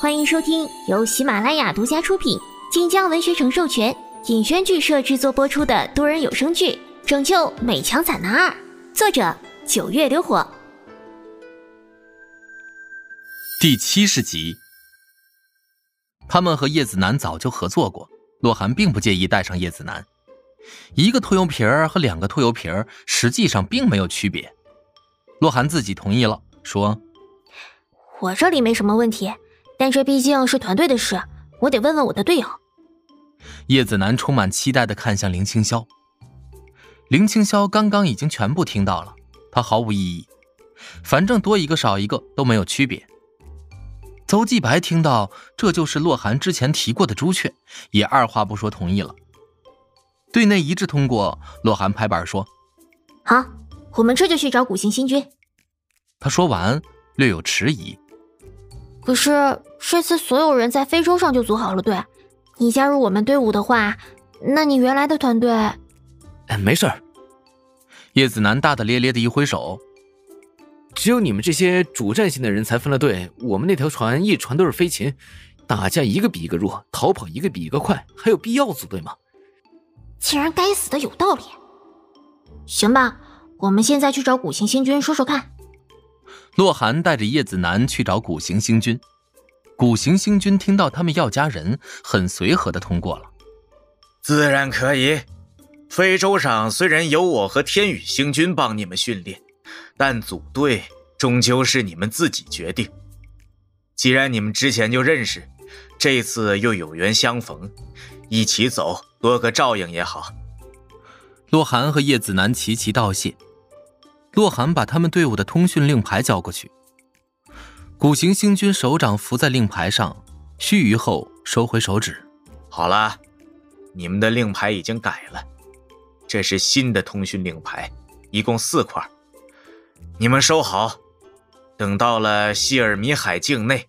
欢迎收听由喜马拉雅独家出品、晋江文学城授权、尹轩剧社制作播出的多人有声剧《拯救美强惨男二》，作者九月流火，第七十集。他们和叶子楠早就合作过，洛寒并不介意带上叶子楠。一个拖油瓶儿和两个拖油瓶儿实际上并没有区别。洛寒自己同意了，说：“我这里没什么问题。”但这毕竟是团队的事，我得问问我的队友。叶子楠充满期待的看向林青霄。林青霄刚刚已经全部听到了，他毫无异议，反正多一个少一个都没有区别。邹继白听到这就是洛寒之前提过的朱雀，也二话不说同意了。队内一致通过，洛寒拍板说：“好，我们这就去找古行星君。”他说完，略有迟疑。可是这次所有人在非洲上就组好了队，你加入我们队伍的话，那你原来的团队……哎，没事儿。叶子楠大大咧咧的一挥手，只有你们这些主战型的人才分了队。我们那条船一船都是飞禽，打架一个比一个弱，逃跑一个比一个快，还有必要组队吗？竟然该死的有道理。行吧，我们现在去找古行星君说说看。洛寒带着叶子楠去找古行星君，古行星君听到他们要加人，很随和的通过了。自然可以。非洲上虽然有我和天宇星君帮你们训练，但组队终究是你们自己决定。既然你们之前就认识，这次又有缘相逢，一起走，多个照应也好。洛寒和叶子楠齐齐道谢。洛寒把他们队伍的通讯令牌交过去。古行星君手掌扶在令牌上，须臾后收回手指。好了，你们的令牌已经改了，这是新的通讯令牌，一共四块。你们收好，等到了希尔米海境内，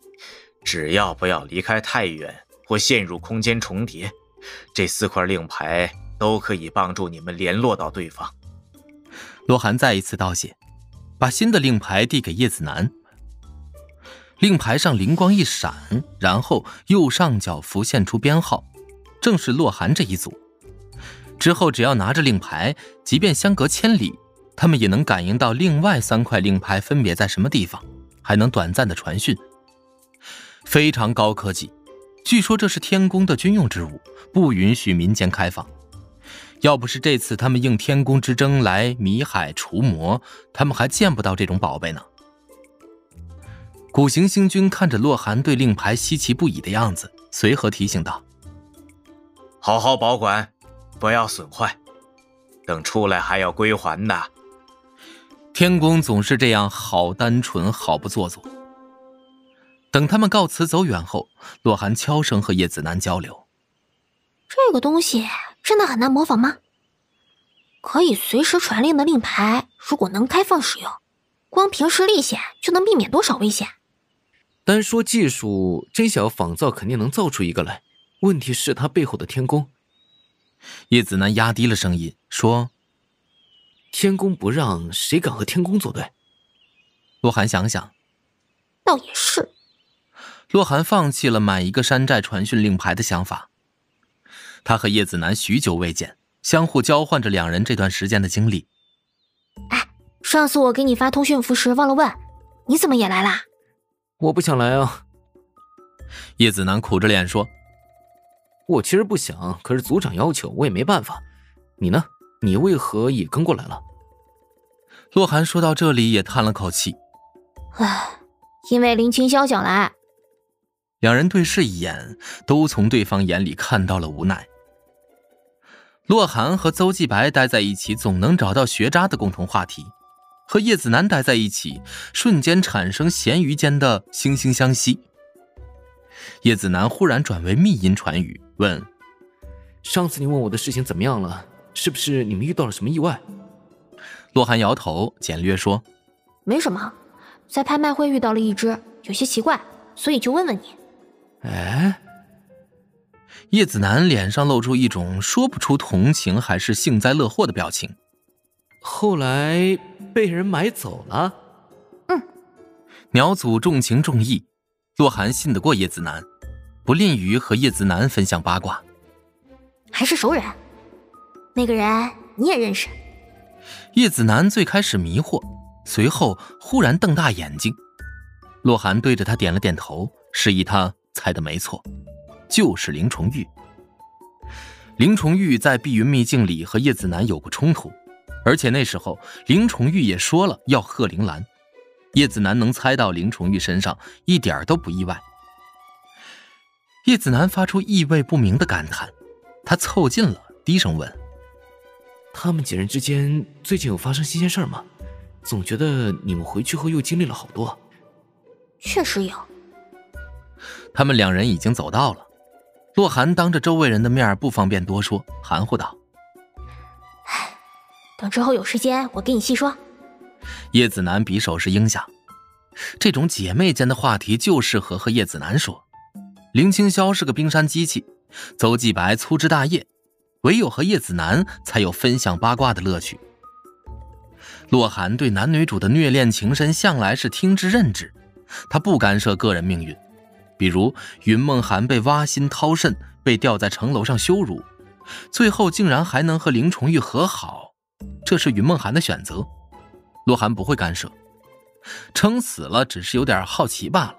只要不要离开太远或陷入空间重叠，这四块令牌都可以帮助你们联络到对方。洛寒再一次道谢，把新的令牌递给叶子楠。令牌上灵光一闪，然后右上角浮现出编号，正是洛寒这一组。之后只要拿着令牌，即便相隔千里，他们也能感应到另外三块令牌分别在什么地方，还能短暂的传讯。非常高科技，据说这是天宫的军用之物，不允许民间开放。要不是这次他们应天宫之争来迷海除魔，他们还见不到这种宝贝呢。古行星君看着洛寒对令牌稀奇不已的样子，随和提醒道：“好好保管，不要损坏，等出来还要归还的。”天宫总是这样，好单纯，好不做作。等他们告辞走远后，洛寒悄声和叶子楠交流：“这个东西。”真的很难模仿吗？可以随时传令的令牌，如果能开放使用，光凭实力险就能避免多少危险？单说技术，真想要仿造，肯定能造出一个来。问题是他背后的天宫。叶子楠压低了声音说：“天宫不让，谁敢和天宫作对？”洛寒想想，倒也是。洛寒放弃了买一个山寨传讯令牌的想法。他和叶子楠许久未见，相互交换着两人这段时间的经历。哎，上次我给你发通讯符时忘了问，你怎么也来啦？我不想来啊。叶子楠苦着脸说：“我其实不想，可是组长要求，我也没办法。你呢？你为何也跟过来了？”洛寒说到这里也叹了口气：“唉，因为林青霄想来。”两人对视一眼，都从对方眼里看到了无奈。洛寒和邹继白待在一起，总能找到学渣的共同话题；和叶子楠待在一起，瞬间产生咸鱼间的惺惺相惜。叶子楠忽然转为密音传语，问：“上次你问我的事情怎么样了？是不是你们遇到了什么意外？”洛寒摇头，简略说：“没什么，在拍卖会遇到了一只，有些奇怪，所以就问问你。”哎。叶子楠脸上露出一种说不出同情还是幸灾乐祸的表情。后来被人买走了。嗯，鸟祖重情重义，洛寒信得过叶子楠，不吝于和叶子楠分享八卦，还是熟人。那个人你也认识？叶子楠最开始迷惑，随后忽然瞪大眼睛。洛寒对着他点了点头，示意他猜的没错，就是林重玉。林重玉在碧云秘境里和叶子楠有过冲突，而且那时候林重玉也说了要贺铃兰。叶子楠能猜到林重玉身上一点都不意外。叶子楠发出意味不明的感叹，他凑近了，低声问：“他们几人之间最近有发生新鲜事吗？总觉得你们回去后又经历了好多。”确实有。他们两人已经走到了，洛寒当着周围人的面不方便多说，含糊道：“唉，等之后有时间我给你细说。”叶子楠比手势应下，这种姐妹间的话题就适合和叶子楠说。林青霄是个冰山机器，邹继白粗枝大叶，唯有和叶子楠才有分享八卦的乐趣。洛寒对男女主的虐恋情深向来是听之任之，他不干涉个人命运，比如云梦寒被挖心掏肾，被吊在城楼上羞辱，最后竟然还能和林重玉和好，这是云梦寒的选择。洛寒不会干涉，撑死了只是有点好奇罢了。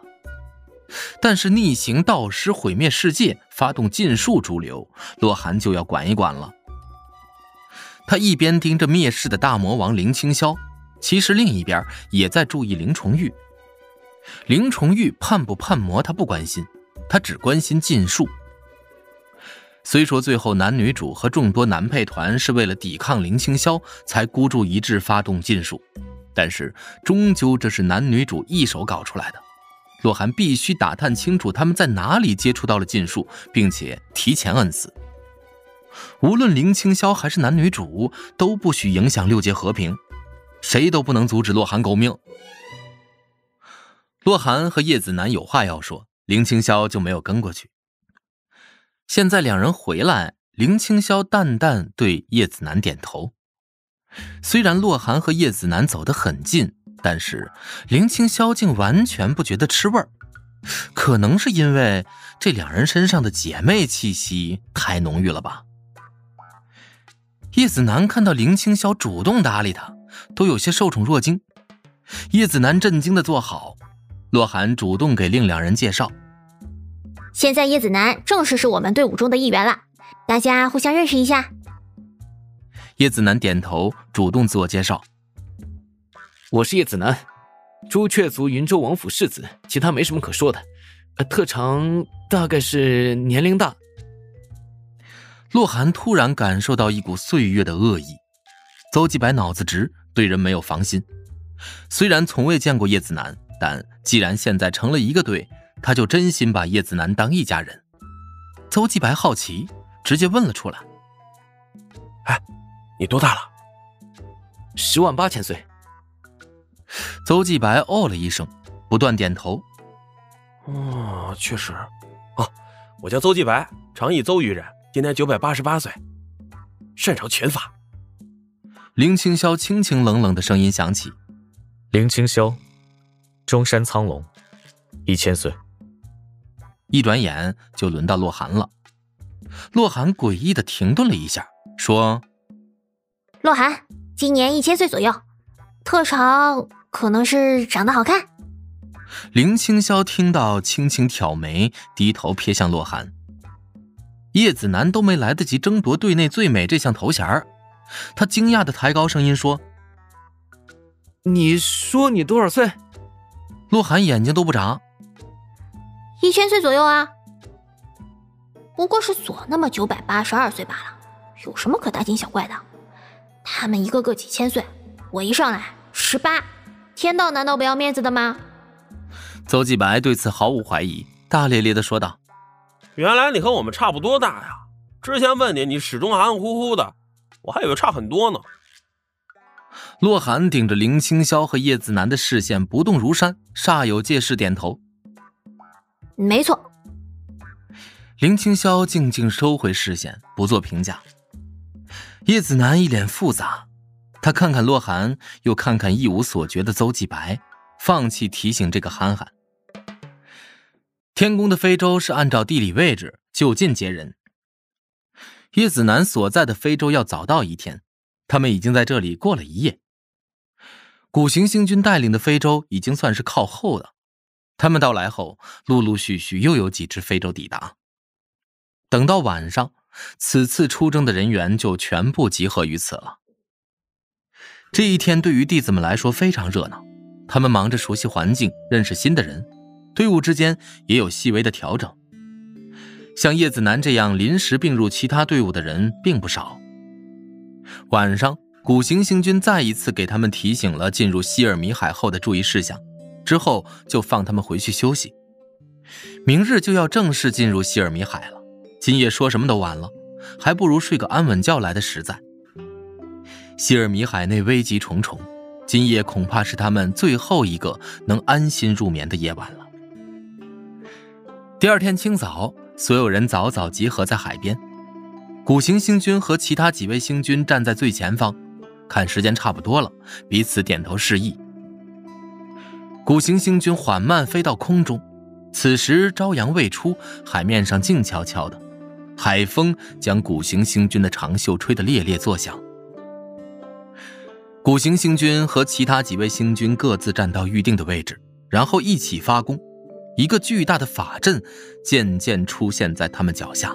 但是逆行道师、毁灭世界、发动禁术主流，洛寒就要管一管了。他一边盯着灭世的大魔王林清霄，其实另一边也在注意林重玉。林重玉判不判魔，他不关心，他只关心禁术。虽说最后男女主和众多男配团是为了抵抗林清霄才孤注一掷发动禁术，但是终究这是男女主一手搞出来的。洛寒必须打探清楚他们在哪里接触到了禁术，并且提前摁死。无论林清霄还是男女主，都不许影响六界和平，谁都不能阻止洛寒狗命。洛寒和叶子楠有话要说，林清霄就没有跟过去。现在两人回来，林清霄淡淡对叶子楠点头。虽然洛寒和叶子楠走得很近，但是林清霄竟完全不觉得吃味儿。可能是因为这两人身上的姐妹气息太浓郁了吧？叶子楠看到林清霄主动搭理他，都有些受宠若惊。叶子楠震惊的坐好，洛寒主动给另两人介绍。现在叶子楠正式是我们队伍中的一员了，大家互相认识一下。叶子楠点头，主动自我介绍：“我是叶子楠，朱雀族云州王府世子，其他没什么可说的。呃，特长大概是年龄大。”洛寒突然感受到一股岁月的恶意。邹继白脑子直，对人没有防心。虽然从未见过叶子楠，但既然现在成了一个队。他就真心把叶子楠当一家人。邹继白好奇，直接问了出来：“哎，你多大了？”“十万八千岁。”邹继白哦了一声，不断点头。“哦，确实。哦，我叫邹继白，长邑邹于人，今年九百八十八岁，擅长拳法。”林清霄清清冷冷的声音响起：“林清霄，中山苍龙，一千岁。”一转眼就轮到洛寒了，洛寒诡异的停顿了一下，说：“洛寒今年一千岁左右，特长可能是长得好看。”林清霄听到，轻轻挑眉，低头瞥向洛寒。叶子楠都没来得及争夺队内最美这项头衔他惊讶的抬高声音说：“你说你多少岁？”洛寒眼睛都不眨。一千岁左右啊，不过是锁那么九百八十二岁罢了，有什么可大惊小怪的？他们一个个几千岁，我一上来十八，天道难道不要面子的吗？邹继白对此毫无怀疑，大咧咧的说道：“原来你和我们差不多大呀！之前问你，你始终含含糊糊的，我还以为差很多呢。”洛寒顶着林清霄和叶子楠的视线，不动如山，煞有介事点头。没错，林清霄静静收回视线，不做评价。叶子楠一脸复杂，他看看洛寒，又看看一无所觉的邹继白，放弃提醒这个憨憨。天宫的非洲是按照地理位置就近接人。叶子楠所在的非洲要早到一天，他们已经在这里过了一夜。古行星君带领的非洲已经算是靠后了，他们到来后，陆陆续续又有几只非洲抵达。等到晚上，此次出征的人员就全部集合于此了。这一天对于弟子们来说非常热闹，他们忙着熟悉环境，认识新的人，队伍之间也有细微的调整。像叶子楠这样临时并入其他队伍的人并不少。晚上。古行星君再一次给他们提醒了进入希尔米海后的注意事项，之后就放他们回去休息。明日就要正式进入希尔米海了，今夜说什么都晚了，还不如睡个安稳觉来的实在。希尔米海内危机重重，今夜恐怕是他们最后一个能安心入眠的夜晚了。第二天清早，所有人早早集合在海边，古行星君和其他几位星君站在最前方。看时间差不多了，彼此点头示意。古行星君缓慢飞到空中，此时朝阳未出，海面上静悄悄的，海风将古行星君的长袖吹得猎猎作响。古行星君和其他几位星君各自站到预定的位置，然后一起发功，一个巨大的法阵渐渐出现在他们脚下。